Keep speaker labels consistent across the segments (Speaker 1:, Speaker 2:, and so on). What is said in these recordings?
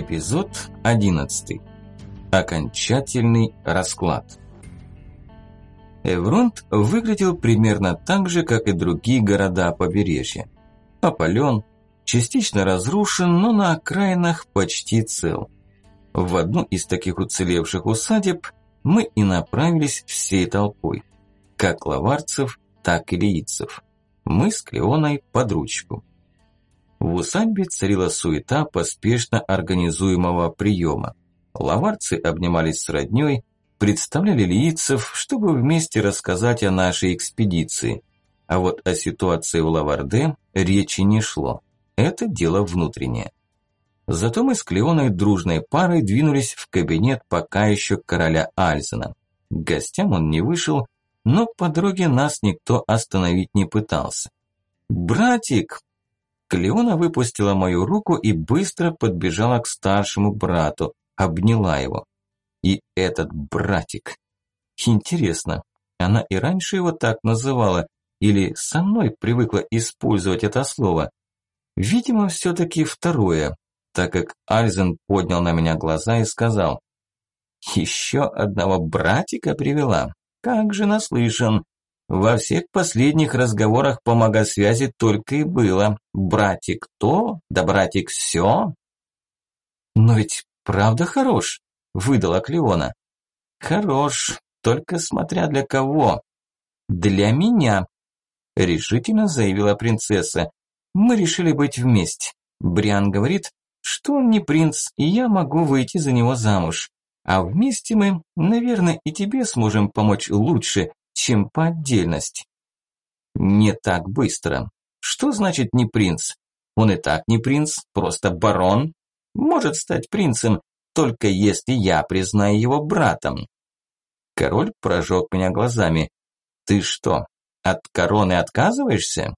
Speaker 1: Эпизод 11. Окончательный расклад. Эвронт выглядел примерно так же, как и другие города побережья. Опален, частично разрушен, но на окраинах почти цел. В одну из таких уцелевших усадеб мы и направились всей толпой. Как лаварцев, так и лиицев. Мы с Клеоной под ручку. В усадьбе царила суета поспешно организуемого приема. Лаварцы обнимались с роднёй, представляли лиицев, чтобы вместе рассказать о нашей экспедиции. А вот о ситуации в Лаварде речи не шло. Это дело внутреннее. Зато мы с Клеоной дружной парой двинулись в кабинет пока еще короля Альзена. К гостям он не вышел, но по дороге нас никто остановить не пытался. «Братик!» Клеона выпустила мою руку и быстро подбежала к старшему брату, обняла его. И этот братик. Интересно, она и раньше его так называла, или со мной привыкла использовать это слово? Видимо, все-таки второе, так как Альзен поднял на меня глаза и сказал, «Еще одного братика привела? Как же наслышан! Во всех последних разговорах по магосвязи только и было «братик то, да братик все». «Но ведь правда хорош», – выдала Клеона. «Хорош, только смотря для кого». «Для меня», – решительно заявила принцесса. «Мы решили быть вместе. Бриан говорит, что он не принц, и я могу выйти за него замуж. А вместе мы, наверное, и тебе сможем помочь лучше, чем по отдельности. Не так быстро. Что значит не принц? Он и так не принц, просто барон. Может стать принцем, только если я признаю его братом. Король прожег меня глазами. Ты что, от короны отказываешься?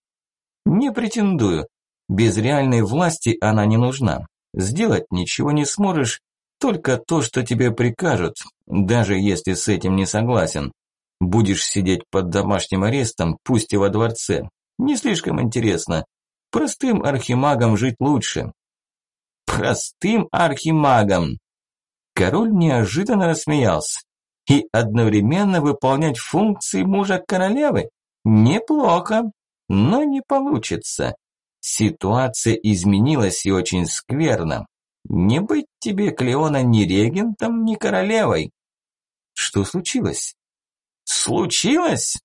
Speaker 1: Не претендую. Без реальной власти она не нужна. Сделать ничего не сможешь, только то, что тебе прикажут, даже если с этим не согласен. Будешь сидеть под домашним арестом, пусть и во дворце. Не слишком интересно. Простым архимагом жить лучше. Простым архимагом. Король неожиданно рассмеялся. И одновременно выполнять функции мужа королевы? Неплохо, но не получится. Ситуация изменилась и очень скверно. Не быть тебе, Клеона, ни регентом, ни королевой. Что случилось? Случилось?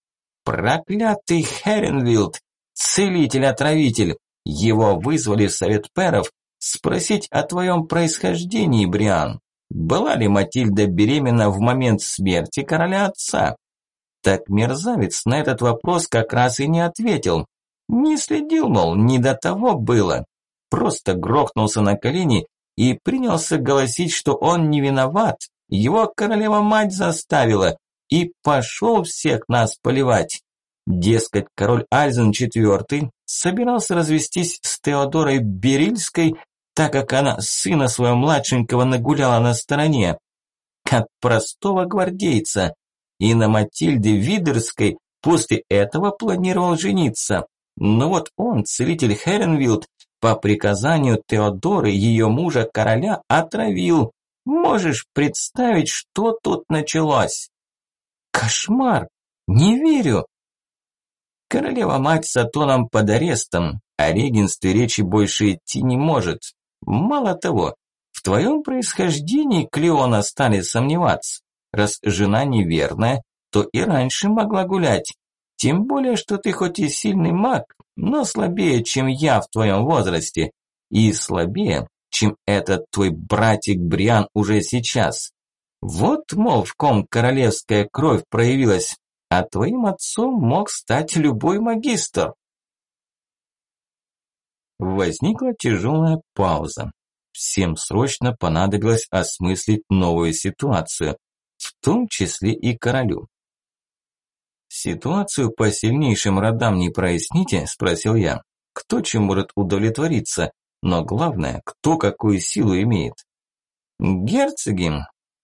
Speaker 1: Проклятый Херенвилд, целитель-отравитель. Его вызвали в совет перов спросить о твоем происхождении, Бриан. Была ли Матильда беременна в момент смерти короля отца? Так мерзавец на этот вопрос как раз и не ответил. Не следил, мол, не до того было. Просто грохнулся на колени и принялся голосить, что он не виноват. Его королева-мать заставила, и пошел всех нас поливать. Дескать, король Альзен IV собирался развестись с Теодорой Берильской, так как она сына своего младшенького нагуляла на стороне. От простого гвардейца. И на Матильде Видерской после этого планировал жениться. Но вот он, целитель Херенвилд, по приказанию Теодоры, ее мужа короля, отравил. Можешь представить, что тут началось? Кошмар! Не верю! Королева-мать с Атоном под арестом, о регенстве речи больше идти не может. Мало того, в твоем происхождении Клеона стали сомневаться. Раз жена неверная, то и раньше могла гулять. Тем более, что ты хоть и сильный маг, но слабее, чем я в твоем возрасте. И слабее, чем этот твой братик Бриан уже сейчас. Вот, мол, в ком королевская кровь проявилась, а твоим отцом мог стать любой магистр. Возникла тяжелая пауза. Всем срочно понадобилось осмыслить новую ситуацию, в том числе и королю. «Ситуацию по сильнейшим родам не проясните?» – спросил я. «Кто чем может удовлетвориться? Но главное, кто какую силу имеет?» «Герцоги,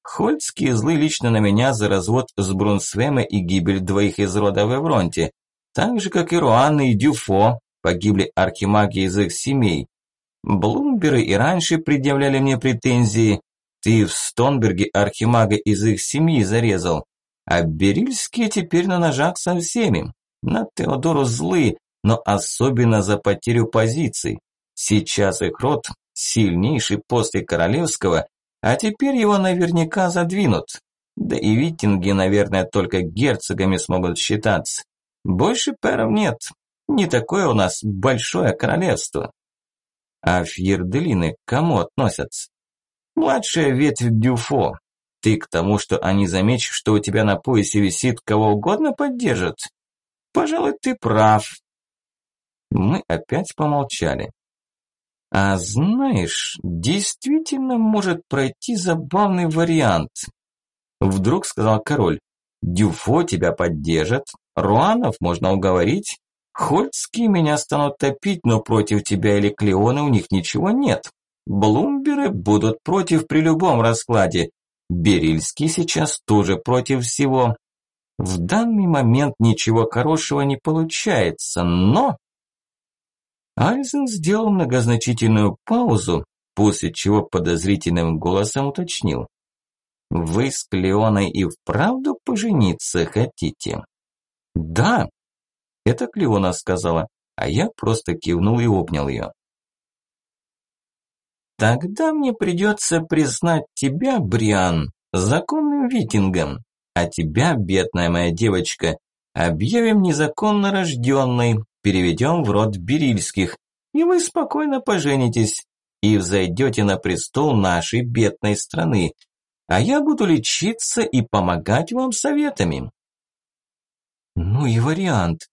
Speaker 1: Хольцкие злы лично на меня за развод с Брунсвема и гибель двоих из рода в Эвронте. Так же, как и Руанна и Дюфо, погибли архимаги из их семей. Блумберы и раньше предъявляли мне претензии. Ты в Стонберге архимага из их семьи зарезал. А Берильские теперь на ножах со всеми. На Теодору злы, но особенно за потерю позиций. Сейчас их род сильнейший после королевского, а теперь его наверняка задвинут. Да и витинги, наверное, только герцогами смогут считаться. Больше перов нет. Не такое у нас большое королевство. А фьерделины к кому относятся? Младшая ветвь Дюфо. Ты к тому, что они заметят, что у тебя на поясе висит, кого угодно поддержат? Пожалуй, ты прав. Мы опять помолчали. А знаешь, действительно может пройти забавный вариант. Вдруг сказал король. Дюфо тебя поддержит, Руанов можно уговорить, Хольцкие меня станут топить, но против тебя или Клеона у них ничего нет. Блумберы будут против при любом раскладе. Берильский сейчас тоже против всего. В данный момент ничего хорошего не получается, но... Айзен сделал многозначительную паузу, после чего подозрительным голосом уточнил. «Вы с Клеоной и вправду пожениться хотите?» «Да», – это Клеона сказала, а я просто кивнул и обнял ее. «Тогда мне придется признать тебя, Бриан, законным викингом, а тебя, бедная моя девочка, объявим незаконно рожденной, переведем в род Берильских, и вы спокойно поженитесь и взойдете на престол нашей бедной страны, а я буду лечиться и помогать вам советами». Ну и вариант.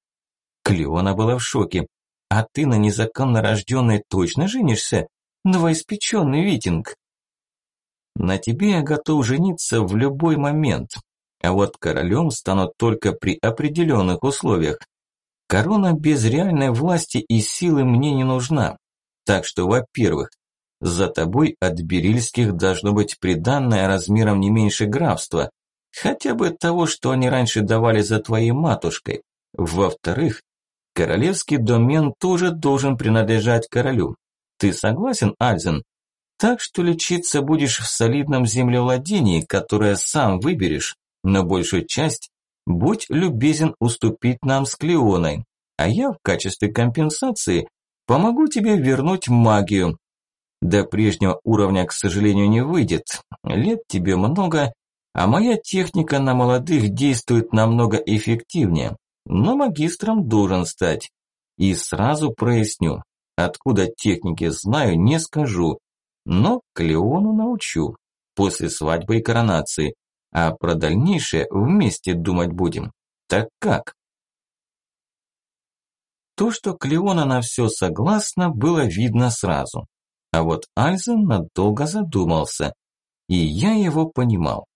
Speaker 1: Клеона была в шоке. А ты на незаконно рожденной точно женишься? Новоиспеченный витинг. На тебе я готов жениться в любой момент. А вот королем стану только при определенных условиях. Корона без реальной власти и силы мне не нужна. Так что, во-первых, за тобой от берильских должно быть приданное размером не меньше графства, хотя бы того, что они раньше давали за твоей матушкой. Во-вторых, королевский домен тоже должен принадлежать королю. Ты согласен, Альзен? Так что лечиться будешь в солидном землевладении, которое сам выберешь, но большую часть будь любезен уступить нам с Клеоной, а я в качестве компенсации помогу тебе вернуть магию. До прежнего уровня, к сожалению, не выйдет. Лет тебе много, а моя техника на молодых действует намного эффективнее. Но магистром должен стать. И сразу проясню, откуда техники знаю, не скажу. Но Клеону научу. После свадьбы и коронации а про дальнейшее вместе думать будем. Так как? То, что Клеона на все согласна, было видно сразу. А вот Альзен надолго задумался, и я его понимал.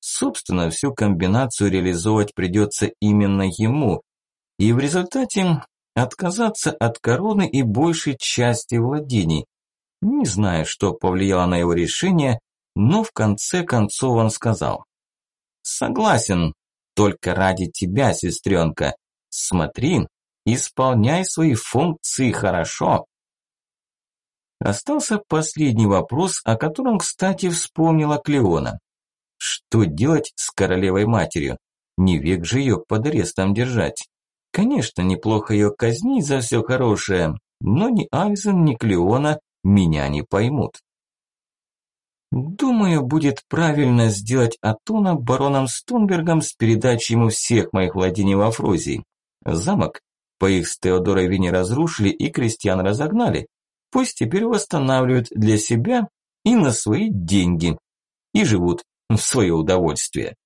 Speaker 1: Собственно, всю комбинацию реализовать придется именно ему, и в результате отказаться от короны и большей части владений. Не знаю, что повлияло на его решение, но в конце концов он сказал. Согласен. Только ради тебя, сестренка. Смотри, исполняй свои функции хорошо. Остался последний вопрос, о котором, кстати, вспомнила Клеона. Что делать с королевой-матерью? Не век же ее под арестом держать. Конечно, неплохо ее казнить за все хорошее, но ни Айзен, ни Клеона меня не поймут. Думаю, будет правильно сделать Атона бароном Стунбергом с передачей ему всех моих владений во Фрозии. Замок по их с Теодорой Вине разрушили и крестьян разогнали. Пусть теперь восстанавливают для себя и на свои деньги. И живут в свое удовольствие.